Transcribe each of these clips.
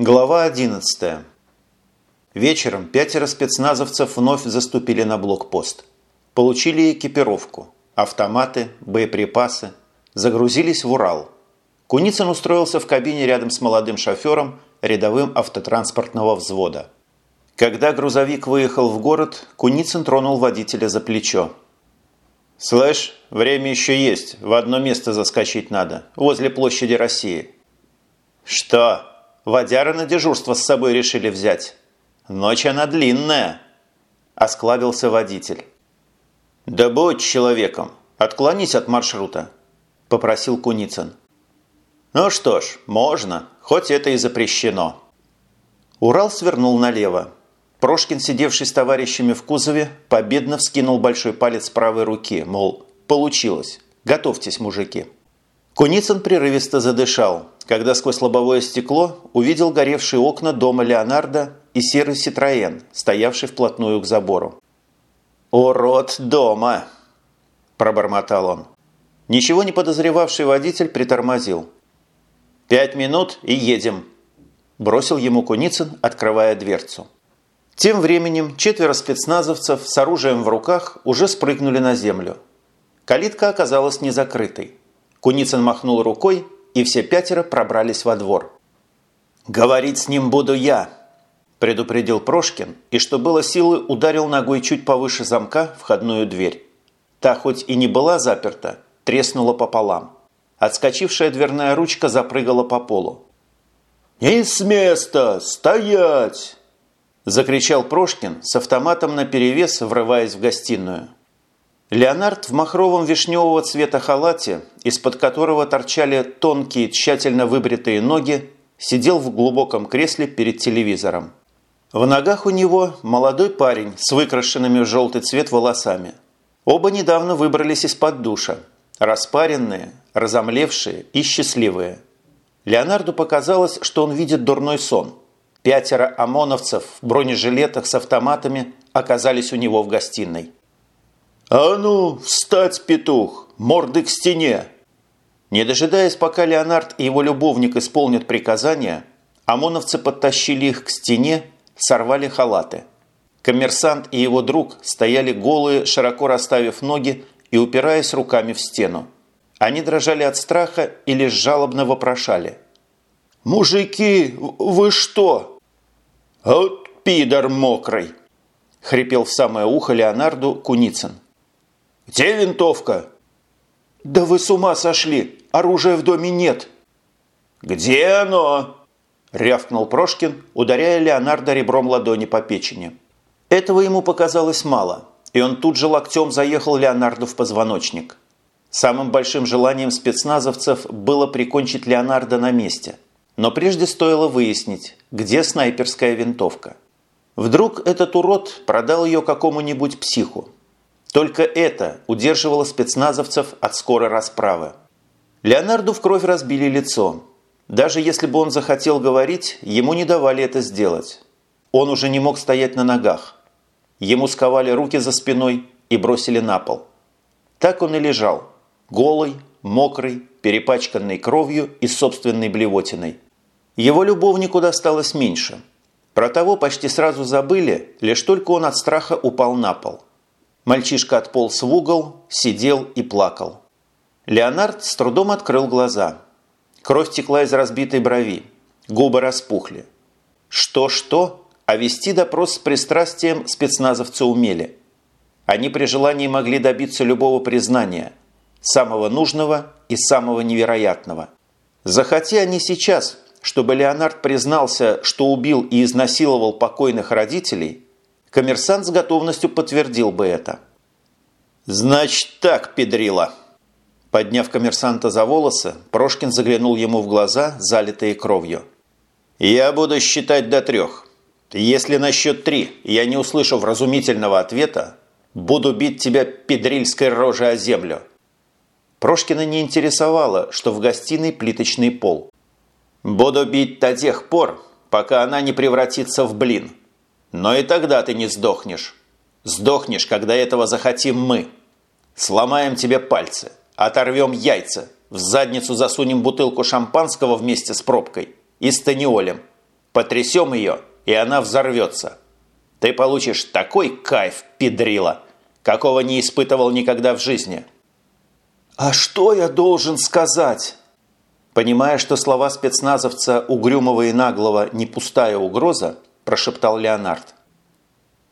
Глава 11. Вечером пятеро спецназовцев вновь заступили на блокпост. Получили экипировку, автоматы, боеприпасы, загрузились в Урал. Куницын устроился в кабине рядом с молодым шофером рядовым автотранспортного взвода. Когда грузовик выехал в город, Куницын тронул водителя за плечо. «Слышь, время еще есть, в одно место заскочить надо, возле площади России». «Что?» Водяры на дежурство с собой решили взять. Ночь она длинная, осклабился водитель. Да будь человеком, отклонись от маршрута, попросил Куницын. Ну что ж, можно, хоть это и запрещено. Урал свернул налево. Прошкин, сидевший с товарищами в кузове, победно вскинул большой палец правой руки, мол, получилось, готовьтесь, мужики. Куницын прерывисто задышал, когда сквозь лобовое стекло увидел горевшие окна дома Леонардо и серый Ситроен, стоявший вплотную к забору. «Урод дома!» – пробормотал он. Ничего не подозревавший водитель притормозил. «Пять минут и едем!» – бросил ему Куницын, открывая дверцу. Тем временем четверо спецназовцев с оружием в руках уже спрыгнули на землю. Калитка оказалась не закрытой. Куницын махнул рукой, и все пятеро пробрались во двор. «Говорить с ним буду я», – предупредил Прошкин, и что было силы ударил ногой чуть повыше замка входную дверь. Та хоть и не была заперта, треснула пополам. Отскочившая дверная ручка запрыгала по полу. «Не с места! Стоять!» – закричал Прошкин с автоматом наперевес, врываясь в гостиную. Леонард в махровом вишневого цвета халате, из-под которого торчали тонкие, тщательно выбритые ноги, сидел в глубоком кресле перед телевизором. В ногах у него молодой парень с выкрашенными в желтый цвет волосами. Оба недавно выбрались из-под душа, распаренные, разомлевшие и счастливые. Леонарду показалось, что он видит дурной сон. Пятеро ОМОНовцев в бронежилетах с автоматами оказались у него в гостиной. «А ну, встать, петух! Морды к стене!» Не дожидаясь, пока Леонард и его любовник исполнят приказания, ОМОНовцы подтащили их к стене, сорвали халаты. Коммерсант и его друг стояли голые, широко расставив ноги и упираясь руками в стену. Они дрожали от страха и лишь жалобно вопрошали. «Мужики, вы что?» «Вот пидор мокрый!» – хрипел в самое ухо Леонарду Куницын. «Где винтовка?» «Да вы с ума сошли! Оружия в доме нет!» «Где оно?» – рявкнул Прошкин, ударяя Леонардо ребром ладони по печени. Этого ему показалось мало, и он тут же локтем заехал Леонарду в позвоночник. Самым большим желанием спецназовцев было прикончить Леонардо на месте. Но прежде стоило выяснить, где снайперская винтовка. Вдруг этот урод продал ее какому-нибудь психу. Только это удерживало спецназовцев от скорой расправы. Леонарду в кровь разбили лицо. Даже если бы он захотел говорить, ему не давали это сделать. Он уже не мог стоять на ногах. Ему сковали руки за спиной и бросили на пол. Так он и лежал, голый, мокрый, перепачканный кровью и собственной блевотиной. Его любовнику досталось меньше. Про того почти сразу забыли, лишь только он от страха упал на пол. Мальчишка отполз в угол, сидел и плакал. Леонард с трудом открыл глаза. Кровь текла из разбитой брови. Губы распухли. Что-что, а вести допрос с пристрастием спецназовцы умели. Они при желании могли добиться любого признания, самого нужного и самого невероятного. Захоти они сейчас, чтобы Леонард признался, что убил и изнасиловал покойных родителей – Коммерсант с готовностью подтвердил бы это. «Значит так, педрила!» Подняв коммерсанта за волосы, Прошкин заглянул ему в глаза, залитые кровью. «Я буду считать до трех. Если на счет три я не услышу вразумительного ответа, буду бить тебя педрильской рожей о землю». Прошкина не интересовало, что в гостиной плиточный пол. «Буду бить до тех пор, пока она не превратится в блин», но и тогда ты не сдохнешь. Сдохнешь, когда этого захотим мы. Сломаем тебе пальцы, оторвем яйца, в задницу засунем бутылку шампанского вместе с пробкой и станиолем. Потрясем ее, и она взорвется. Ты получишь такой кайф, педрила, какого не испытывал никогда в жизни». «А что я должен сказать?» Понимая, что слова спецназовца угрюмого и наглого не пустая угроза, прошептал Леонард.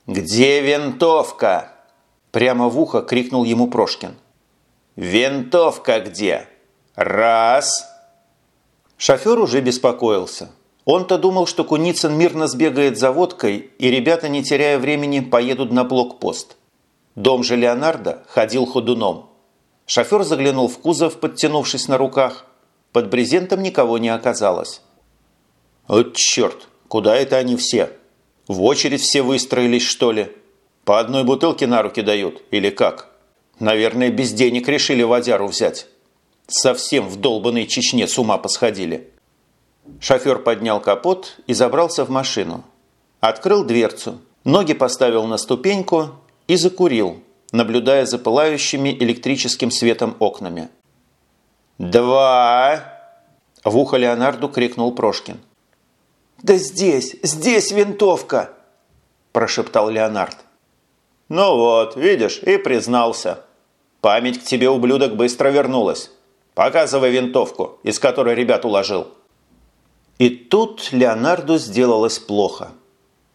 «Где винтовка?» Прямо в ухо крикнул ему Прошкин. «Винтовка где? Раз!» Шофер уже беспокоился. Он-то думал, что Куницын мирно сбегает за водкой, и ребята, не теряя времени, поедут на блокпост. Дом же Леонардо ходил ходуном. Шофер заглянул в кузов, подтянувшись на руках. Под брезентом никого не оказалось. «Вот черт, куда это они все? В очередь все выстроились, что ли?» По одной бутылке на руки дают, или как? Наверное, без денег решили водяру взять. Совсем в долбанной Чечне с ума посходили. Шофер поднял капот и забрался в машину. Открыл дверцу, ноги поставил на ступеньку и закурил, наблюдая за пылающими электрическим светом окнами. «Два!» – в ухо Леонарду крикнул Прошкин. «Да здесь, здесь винтовка!» – прошептал Леонард. «Ну вот, видишь, и признался. Память к тебе, ублюдок, быстро вернулась. Показывай винтовку, из которой ребят уложил». И тут Леонарду сделалось плохо.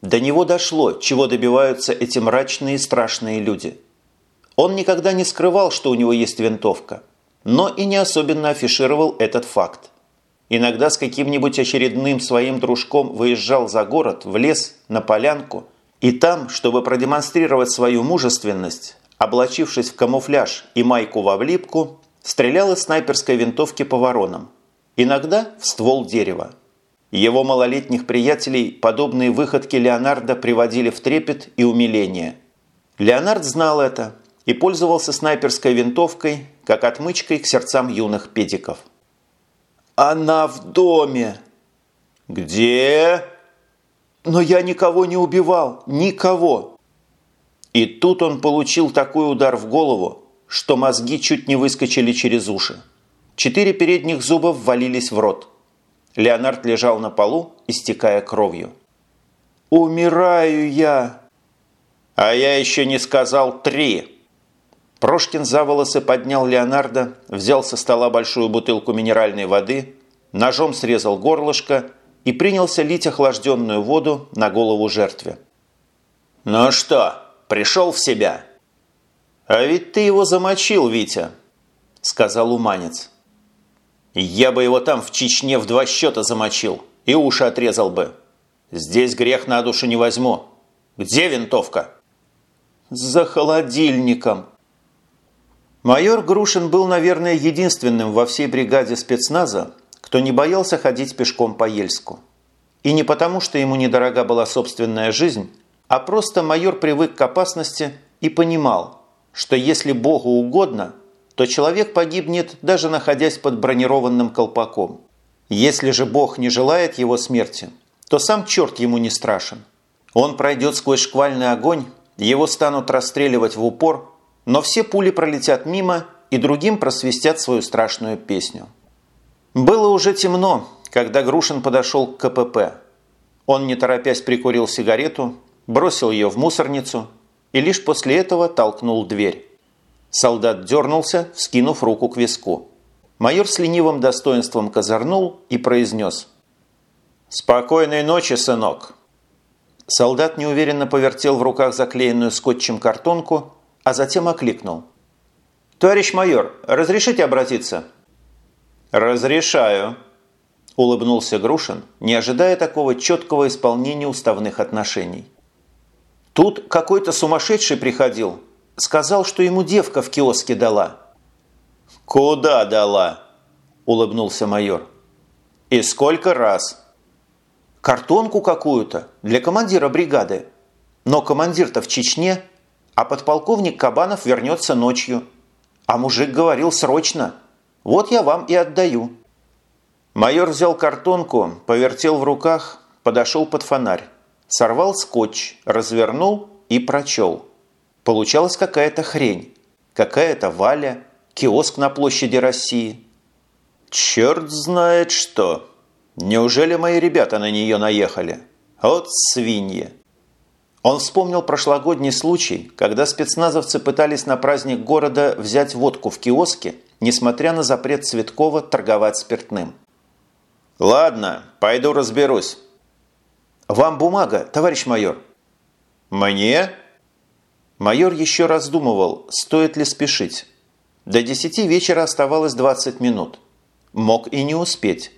До него дошло, чего добиваются эти мрачные и страшные люди. Он никогда не скрывал, что у него есть винтовка, но и не особенно афишировал этот факт. Иногда с каким-нибудь очередным своим дружком выезжал за город, в лес, на полянку – и там, чтобы продемонстрировать свою мужественность, облачившись в камуфляж и майку в облипку, стрелял из снайперской винтовки по воронам. Иногда в ствол дерева. Его малолетних приятелей подобные выходки Леонардо приводили в трепет и умиление. Леонард знал это и пользовался снайперской винтовкой как отмычкой к сердцам юных педиков. «Она в доме!» «Где?» Но я никого не убивал, никого. И тут он получил такой удар в голову, что мозги чуть не выскочили через уши. Четыре передних зуба ввалились в рот. Леонард лежал на полу, истекая кровью. «Умираю я!» «А я еще не сказал три!» Прошкин за волосы поднял Леонарда, взял со стола большую бутылку минеральной воды, ножом срезал горлышко и принялся лить охлажденную воду на голову жертве. «Ну что, пришел в себя?» «А ведь ты его замочил, Витя», – сказал уманец. «Я бы его там в Чечне в два счета замочил и уши отрезал бы. Здесь грех на душу не возьму. Где винтовка?» «За холодильником». Майор Грушин был, наверное, единственным во всей бригаде спецназа, кто не боялся ходить пешком по Ельску. И не потому, что ему недорога была собственная жизнь, а просто майор привык к опасности и понимал, что если Богу угодно, то человек погибнет, даже находясь под бронированным колпаком. Если же Бог не желает его смерти, то сам черт ему не страшен. Он пройдет сквозь шквальный огонь, его станут расстреливать в упор, но все пули пролетят мимо и другим просвистят свою страшную песню. Было уже темно, когда Грушин подошел к КПП. Он, не торопясь, прикурил сигарету, бросил ее в мусорницу и лишь после этого толкнул дверь. Солдат дернулся, вскинув руку к виску. Майор с ленивым достоинством козырнул и произнес «Спокойной ночи, сынок!» Солдат неуверенно повертел в руках заклеенную скотчем картонку, а затем окликнул. «Товарищ майор, разрешите обратиться?» «Разрешаю», – улыбнулся Грушин, не ожидая такого четкого исполнения уставных отношений. «Тут какой-то сумасшедший приходил. Сказал, что ему девка в киоске дала». «Куда дала?» – улыбнулся майор. «И сколько раз?» «Картонку какую-то для командира бригады. Но командир-то в Чечне, а подполковник Кабанов вернется ночью. А мужик говорил срочно». Вот я вам и отдаю». Майор взял картонку, повертел в руках, подошел под фонарь, сорвал скотч, развернул и прочел. Получалась какая-то хрень, какая-то Валя, киоск на площади России. «Черт знает что! Неужели мои ребята на нее наехали? От свиньи! Он вспомнил прошлогодний случай, когда спецназовцы пытались на праздник города взять водку в киоске, несмотря на запрет Цветкова торговать спиртным. «Ладно, пойду разберусь». «Вам бумага, товарищ майор». «Мне?» Майор еще раздумывал, стоит ли спешить. До десяти вечера оставалось 20 минут. Мог и не успеть.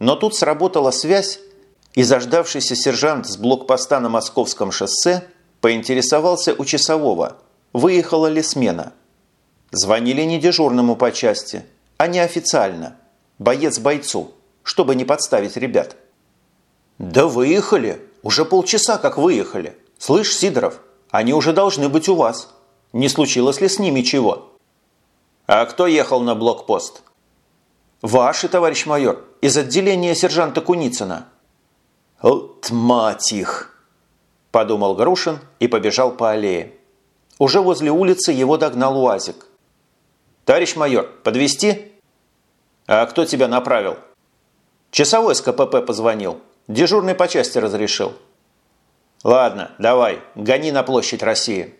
Но тут сработала связь, и заждавшийся сержант с блокпоста на Московском шоссе поинтересовался у часового, выехала ли смена. Звонили не дежурному по части, а неофициально, боец бойцу, чтобы не подставить ребят. «Да выехали! Уже полчаса как выехали! Слышь, Сидоров, они уже должны быть у вас. Не случилось ли с ними чего?» «А кто ехал на блокпост?» «Ваши, товарищ майор, из отделения сержанта Куницына». «От мать их!» – подумал Грушин и побежал по аллее. Уже возле улицы его догнал УАЗик. «Товарищ майор, подвести? «А кто тебя направил?» «Часовой с КПП позвонил. Дежурный по части разрешил». «Ладно, давай, гони на площадь России».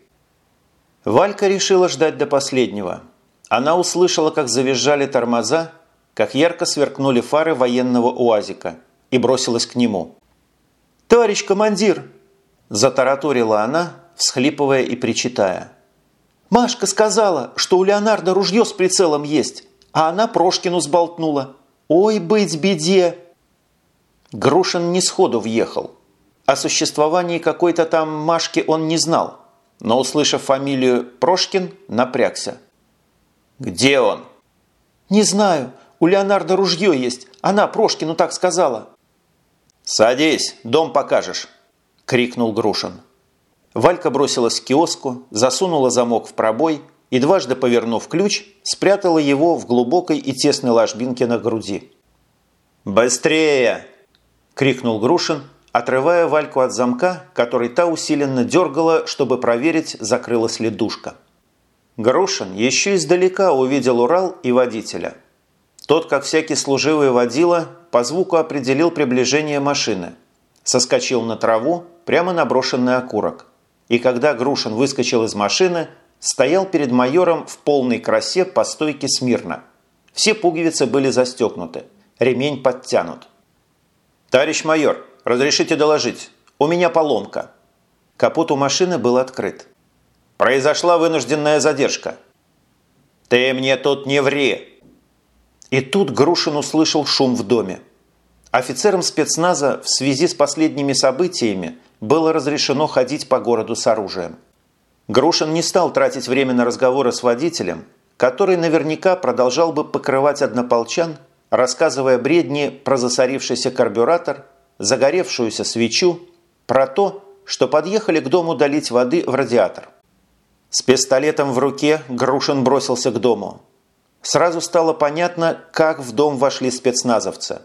Валька решила ждать до последнего. Она услышала, как завизжали тормоза, как ярко сверкнули фары военного УАЗика и бросилась к нему. «Товарищ командир!» – затараторила она, всхлипывая и причитая. «Машка сказала, что у Леонардо ружье с прицелом есть, а она Прошкину сболтнула. Ой, быть беде!» Грушин не сходу въехал. О существовании какой-то там Машки он не знал, но, услышав фамилию Прошкин, напрягся. «Где он?» «Не знаю. У Леонардо ружье есть. Она Прошкину так сказала». «Садись, дом покажешь!» – крикнул Грушин. Валька бросилась к киоску, засунула замок в пробой и, дважды повернув ключ, спрятала его в глубокой и тесной ложбинке на груди. «Быстрее!» – крикнул Грушин, отрывая Вальку от замка, который та усиленно дергала, чтобы проверить, закрылась ли душка. Грушин еще издалека увидел Урал и водителя. Тот, как всякий служивый водила, по звуку определил приближение машины, соскочил на траву, прямо на брошенный окурок. И когда Грушин выскочил из машины, стоял перед майором в полной красе по стойке смирно. Все пуговицы были застегнуты, ремень подтянут. «Товарищ майор, разрешите доложить, у меня поломка». Капот у машины был открыт. «Произошла вынужденная задержка». «Ты мне тут не ври!» И тут Грушин услышал шум в доме. Офицерам спецназа в связи с последними событиями было разрешено ходить по городу с оружием. Грушин не стал тратить время на разговоры с водителем, который наверняка продолжал бы покрывать однополчан, рассказывая бредни про засорившийся карбюратор, загоревшуюся свечу, про то, что подъехали к дому долить воды в радиатор. С пистолетом в руке Грушин бросился к дому – Сразу стало понятно, как в дом вошли спецназовцы.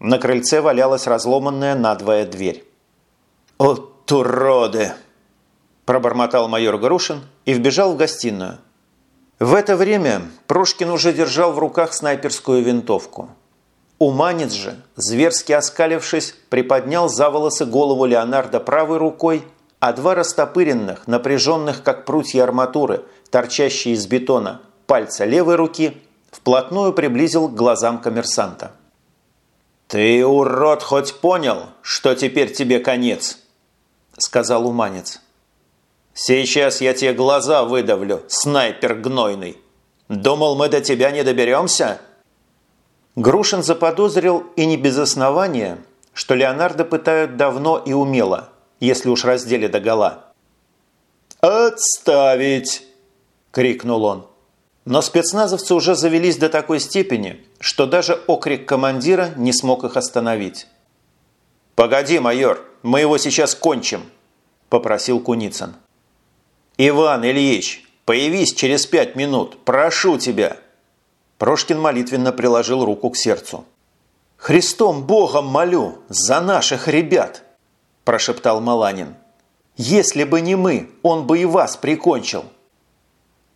На крыльце валялась разломанная надвое дверь. «От уроды!» – пробормотал майор Грушин и вбежал в гостиную. В это время Прошкин уже держал в руках снайперскую винтовку. Уманец же, зверски оскалившись, приподнял за волосы голову Леонардо правой рукой, а два растопыренных, напряженных как прутья арматуры, торчащие из бетона, пальца левой руки вплотную приблизил к глазам коммерсанта. «Ты, урод, хоть понял, что теперь тебе конец?» – сказал уманец. «Сейчас я тебе глаза выдавлю, снайпер гнойный. Думал, мы до тебя не доберемся?» Грушин заподозрил, и не без основания, что Леонардо пытают давно и умело, если уж раздели догола. «Отставить!» – крикнул он. Но спецназовцы уже завелись до такой степени, что даже окрик командира не смог их остановить. «Погоди, майор, мы его сейчас кончим», – попросил Куницын. «Иван Ильич, появись через пять минут, прошу тебя!» Прошкин молитвенно приложил руку к сердцу. «Христом Богом молю, за наших ребят!» – прошептал Маланин. «Если бы не мы, он бы и вас прикончил!»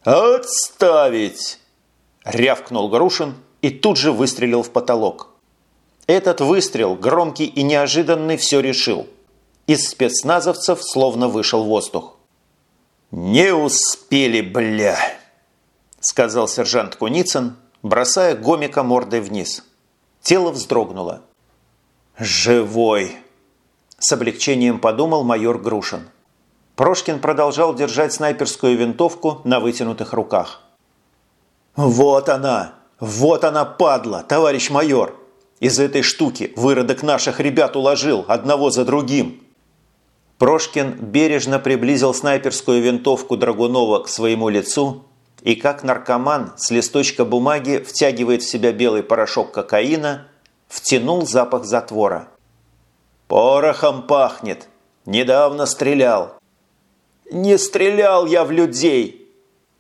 «Отставить!» – рявкнул Грушин и тут же выстрелил в потолок. Этот выстрел, громкий и неожиданный, все решил. Из спецназовцев словно вышел воздух. «Не успели, бля!» – сказал сержант Куницын, бросая гомика мордой вниз. Тело вздрогнуло. «Живой!» – с облегчением подумал майор Грушин. Прошкин продолжал держать снайперскую винтовку на вытянутых руках. «Вот она! Вот она, падла, товарищ майор! Из этой штуки выродок наших ребят уложил одного за другим!» Прошкин бережно приблизил снайперскую винтовку Драгунова к своему лицу и как наркоман с листочка бумаги втягивает в себя белый порошок кокаина, втянул запах затвора. «Порохом пахнет! Недавно стрелял!» «Не стрелял я в людей!»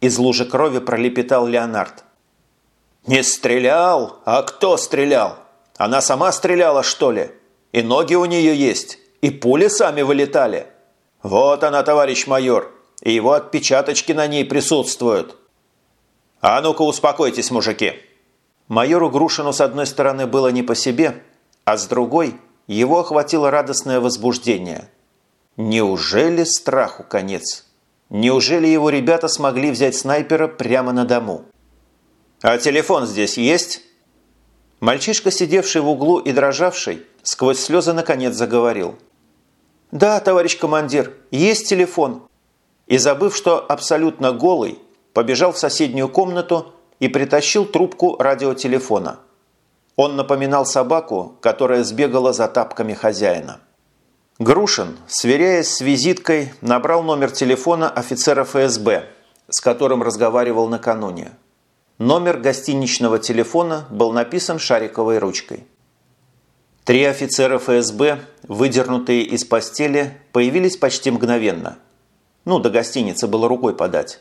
Из лужи крови пролепетал Леонард. «Не стрелял? А кто стрелял? Она сама стреляла, что ли? И ноги у нее есть, и пули сами вылетали. Вот она, товарищ майор, и его отпечаточки на ней присутствуют». «А ну-ка успокойтесь, мужики!» Майору Грушину с одной стороны было не по себе, а с другой его охватило радостное возбуждение. Неужели страху конец? Неужели его ребята смогли взять снайпера прямо на дому? «А телефон здесь есть?» Мальчишка, сидевший в углу и дрожавший, сквозь слезы наконец заговорил. «Да, товарищ командир, есть телефон». И забыв, что абсолютно голый, побежал в соседнюю комнату и притащил трубку радиотелефона. Он напоминал собаку, которая сбегала за тапками хозяина. Грушин, сверяясь с визиткой, набрал номер телефона офицера ФСБ, с которым разговаривал накануне. Номер гостиничного телефона был написан шариковой ручкой. Три офицера ФСБ, выдернутые из постели, появились почти мгновенно. Ну, до гостиницы было рукой подать.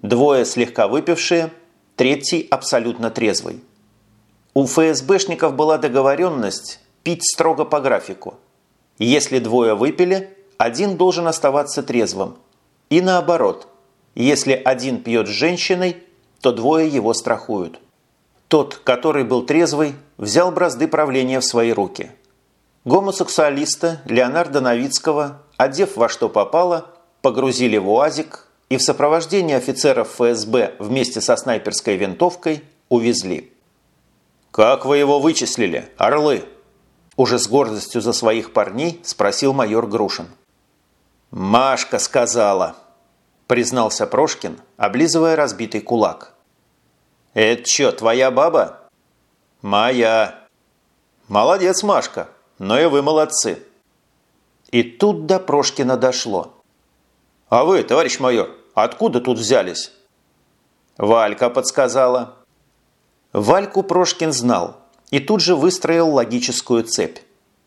Двое слегка выпившие, третий абсолютно трезвый. У ФСБшников была договоренность пить строго по графику. Если двое выпили, один должен оставаться трезвым. И наоборот, если один пьет с женщиной, то двое его страхуют. Тот, который был трезвый, взял бразды правления в свои руки. Гомосексуалиста Леонарда Новицкого, одев во что попало, погрузили в УАЗик и в сопровождении офицеров ФСБ вместе со снайперской винтовкой увезли. «Как вы его вычислили, орлы?» Уже с гордостью за своих парней спросил майор Грушин. «Машка сказала», – признался Прошкин, облизывая разбитый кулак. «Это что, твоя баба?» «Моя». «Молодец, Машка, но и вы молодцы». И тут до Прошкина дошло. «А вы, товарищ майор, Откуда тут взялись?» Валька подсказала. Вальку Прошкин знал и тут же выстроил логическую цепь.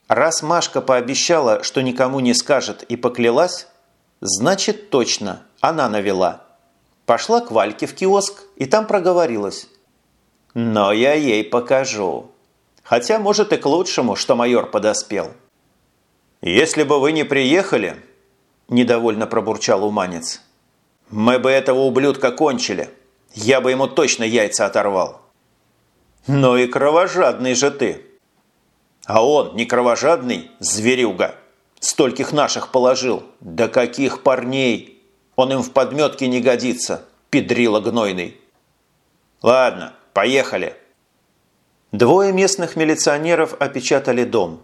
Раз Машка пообещала, что никому не скажет и поклялась, значит точно, она навела. Пошла к Вальке в киоск и там проговорилась. «Но я ей покажу. Хотя, может, и к лучшему, что майор подоспел». «Если бы вы не приехали», – недовольно пробурчал Уманец, мы бы этого ублюдка кончили. Я бы ему точно яйца оторвал. Ну и кровожадный же ты. А он не кровожадный, зверюга. Стольких наших положил. Да каких парней! Он им в подметке не годится, педрила гнойный. Ладно, поехали. Двое местных милиционеров опечатали дом.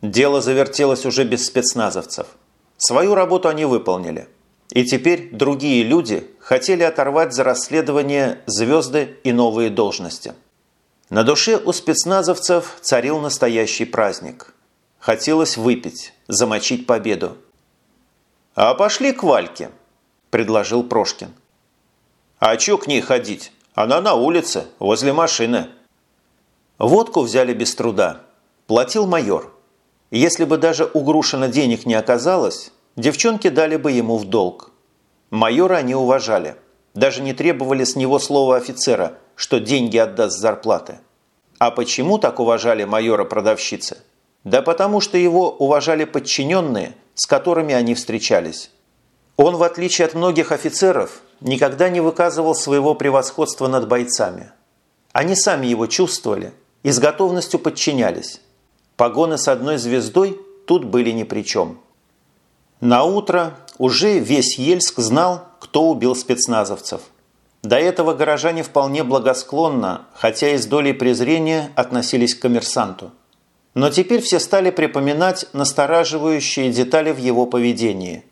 Дело завертелось уже без спецназовцев. Свою работу они выполнили. И теперь другие люди хотели оторвать за расследование звезды и новые должности. На душе у спецназовцев царил настоящий праздник. Хотелось выпить, замочить победу. «А пошли к Вальке», – предложил Прошкин. «А чё к ней ходить? Она на улице, возле машины». Водку взяли без труда. Платил майор. Если бы даже у Грушина денег не оказалось, девчонки дали бы ему в долг. Майора они уважали. Даже не требовали с него слова офицера, что деньги отдаст зарплаты. А почему так уважали майора продавщицы? Да потому что его уважали подчиненные, с которыми они встречались. Он, в отличие от многих офицеров, никогда не выказывал своего превосходства над бойцами. Они сами его чувствовали и с готовностью подчинялись, Погоны с одной звездой тут были ни при чем. На утро уже весь Ельск знал, кто убил спецназовцев. До этого горожане вполне благосклонно, хотя и с долей презрения, относились к коммерсанту. Но теперь все стали припоминать настораживающие детали в его поведении.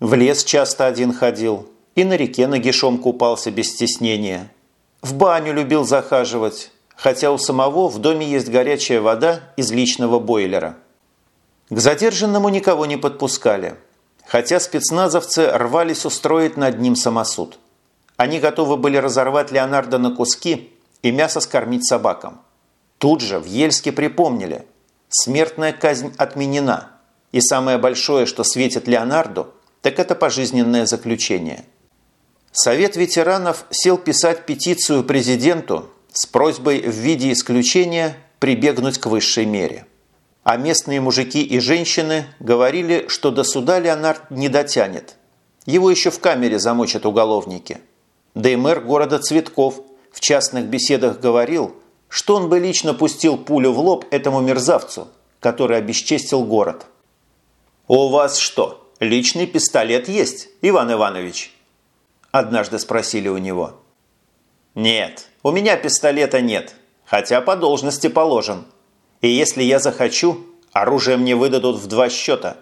В лес часто один ходил, и на реке нагишом купался без стеснения. В баню любил захаживать, хотя у самого в доме есть горячая вода из личного бойлера. К задержанному никого не подпускали, хотя спецназовцы рвались устроить над ним самосуд. Они готовы были разорвать Леонардо на куски и мясо скормить собакам. Тут же в Ельске припомнили – смертная казнь отменена, и самое большое, что светит Леонарду, так это пожизненное заключение. Совет ветеранов сел писать петицию президенту с просьбой в виде исключения прибегнуть к высшей мере. А местные мужики и женщины говорили, что до суда Леонард не дотянет. Его еще в камере замочат уголовники – да и мэр города Цветков в частных беседах говорил, что он бы лично пустил пулю в лоб этому мерзавцу, который обесчестил город. «У вас что, личный пистолет есть, Иван Иванович?» Однажды спросили у него. «Нет, у меня пистолета нет, хотя по должности положен. И если я захочу, оружие мне выдадут в два счета.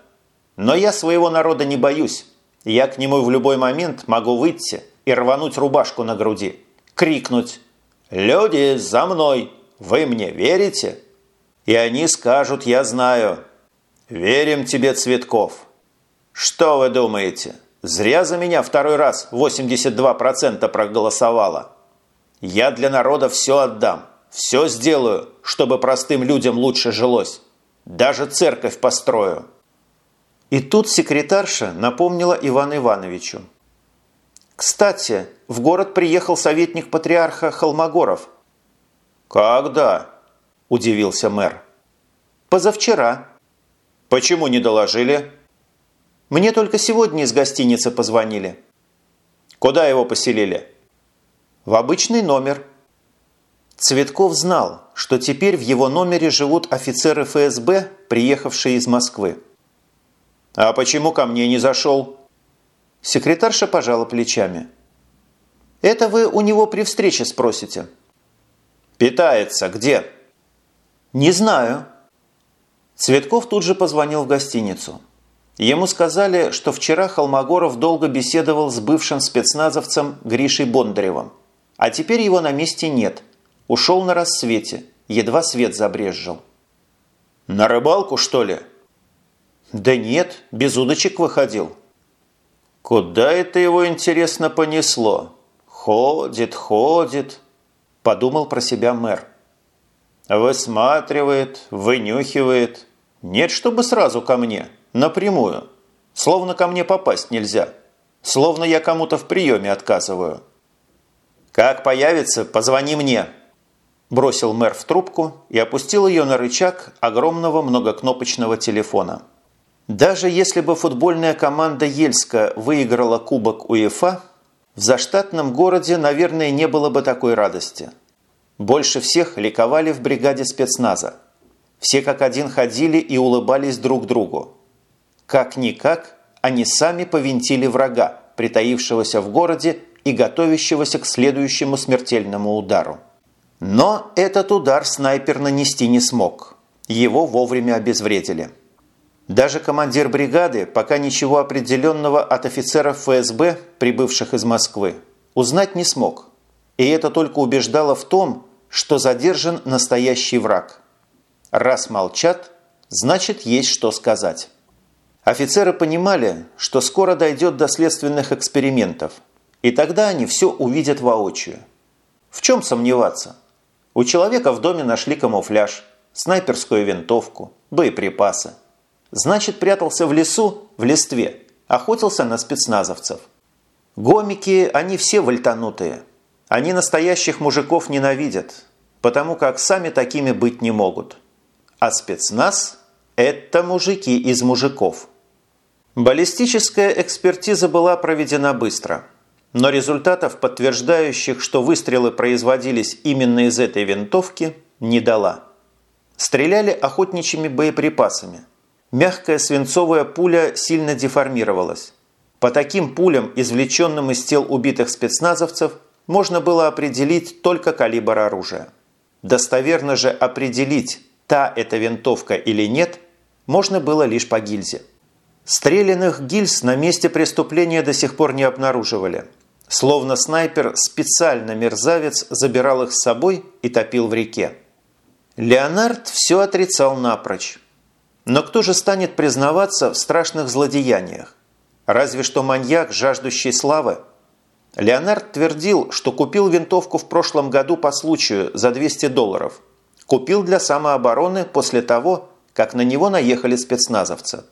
Но я своего народа не боюсь. Я к нему в любой момент могу выйти – и рвануть рубашку на груди. Крикнуть «Люди, за мной! Вы мне верите?» И они скажут «Я знаю». «Верим тебе, Цветков». Что вы думаете? Зря за меня второй раз 82% проголосовало. Я для народа все отдам, все сделаю, чтобы простым людям лучше жилось. Даже церковь построю. И тут секретарша напомнила Ивану Ивановичу, кстати, в город приехал советник патриарха Холмогоров. «Когда?» – удивился мэр. «Позавчера». «Почему не доложили?» «Мне только сегодня из гостиницы позвонили». «Куда его поселили?» «В обычный номер». Цветков знал, что теперь в его номере живут офицеры ФСБ, приехавшие из Москвы. «А почему ко мне не зашел?» Секретарша пожала плечами. «Это вы у него при встрече спросите». «Питается где?» «Не знаю». Цветков тут же позвонил в гостиницу. Ему сказали, что вчера Холмогоров долго беседовал с бывшим спецназовцем Гришей Бондаревым. А теперь его на месте нет. Ушел на рассвете, едва свет забрезжил. «На рыбалку, что ли?» «Да нет, без удочек выходил». Куда это его, интересно, понесло? Ходит, ходит, подумал про себя мэр. Высматривает, вынюхивает. Нет, чтобы сразу ко мне, напрямую. Словно ко мне попасть нельзя. Словно я кому-то в приеме отказываю. «Как появится, позвони мне», – бросил мэр в трубку и опустил ее на рычаг огромного многокнопочного телефона. Даже если бы футбольная команда Ельска выиграла Кубок УЕФА, в заштатном городе, наверное, не было бы такой радости. Больше всех ликовали в бригаде спецназа. Все как один ходили и улыбались друг другу. Как-никак, они сами повинтили врага, притаившегося в городе и готовящегося к следующему смертельному удару. Но этот удар снайпер нанести не смог. Его вовремя обезвредили. Даже командир бригады пока ничего определенного от офицеров ФСБ, прибывших из Москвы, узнать не смог. И это только убеждало в том, что задержан настоящий враг. Раз молчат, значит есть что сказать. Офицеры понимали, что скоро дойдет до следственных экспериментов, и тогда они все увидят воочию. В чем сомневаться? У человека в доме нашли камуфляж, снайперскую винтовку, боеприпасы – Значит, прятался в лесу, в листве, охотился на спецназовцев. Гомики, они все вальтанутые. Они настоящих мужиков ненавидят, потому как сами такими быть не могут. А спецназ – это мужики из мужиков. Баллистическая экспертиза была проведена быстро, но результатов, подтверждающих, что выстрелы производились именно из этой винтовки, не дала. Стреляли охотничьими боеприпасами. Мягкая свинцовая пуля сильно деформировалась. По таким пулям, извлеченным из тел убитых спецназовцев, можно было определить только калибр оружия. Достоверно же определить, та это винтовка или нет, можно было лишь по гильзе. Стрелянных гильз на месте преступления до сих пор не обнаруживали. Словно снайпер специально мерзавец забирал их с собой и топил в реке. Леонард все отрицал напрочь. Но кто же станет признаваться в страшных злодеяниях? Разве что маньяк, жаждущий славы. Леонард твердил, что купил винтовку в прошлом году по случаю за 200 долларов. Купил для самообороны после того, как на него наехали спецназовцы.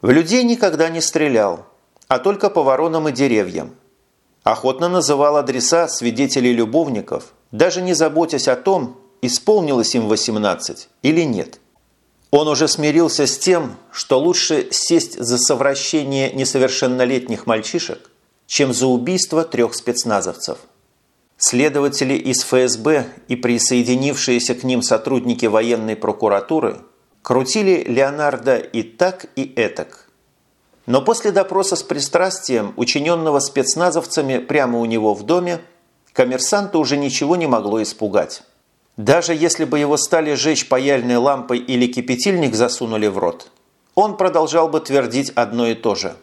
В людей никогда не стрелял, а только по воронам и деревьям. Охотно называл адреса свидетелей-любовников, даже не заботясь о том, исполнилось им 18 или нет. Он уже смирился с тем, что лучше сесть за совращение несовершеннолетних мальчишек, чем за убийство трех спецназовцев. Следователи из ФСБ и присоединившиеся к ним сотрудники военной прокуратуры – Крутили Леонардо и так, и этак. Но после допроса с пристрастием, учиненного спецназовцами прямо у него в доме, коммерсанта уже ничего не могло испугать. Даже если бы его стали жечь паяльной лампой или кипятильник засунули в рот, он продолжал бы твердить одно и то же.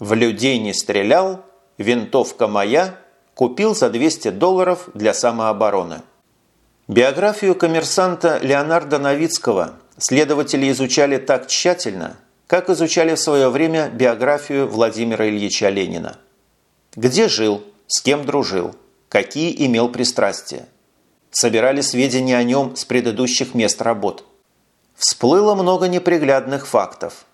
«В людей не стрелял, винтовка моя, купил за 200 долларов для самообороны». Биографию коммерсанта Леонарда Новицкого – следователи изучали так тщательно, как изучали в свое время биографию Владимира Ильича Ленина. Где жил, с кем дружил, какие имел пристрастия. Собирали сведения о нем с предыдущих мест работ. Всплыло много неприглядных фактов.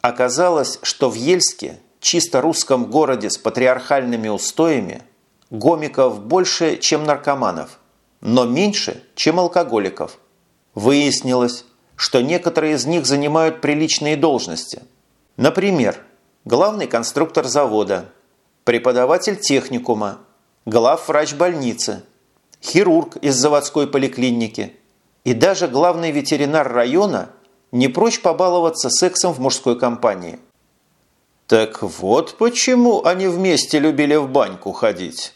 Оказалось, что в Ельске, чисто русском городе с патриархальными устоями, гомиков больше, чем наркоманов, но меньше, чем алкоголиков. Выяснилось, что некоторые из них занимают приличные должности. Например, главный конструктор завода, преподаватель техникума, главврач больницы, хирург из заводской поликлиники и даже главный ветеринар района не прочь побаловаться сексом в мужской компании. «Так вот почему они вместе любили в баньку ходить»,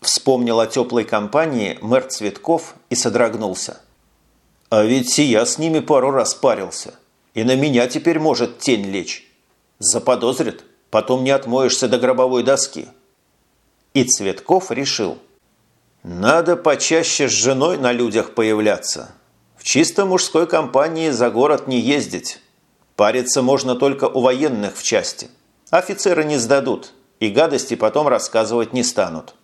вспомнил о теплой компании мэр Цветков и содрогнулся. А ведь я с ними пару раз парился. И на меня теперь может тень лечь. Заподозрит, потом не отмоешься до гробовой доски. И Цветков решил. Надо почаще с женой на людях появляться. В чисто мужской компании за город не ездить. Париться можно только у военных в части. Офицеры не сдадут и гадости потом рассказывать не станут.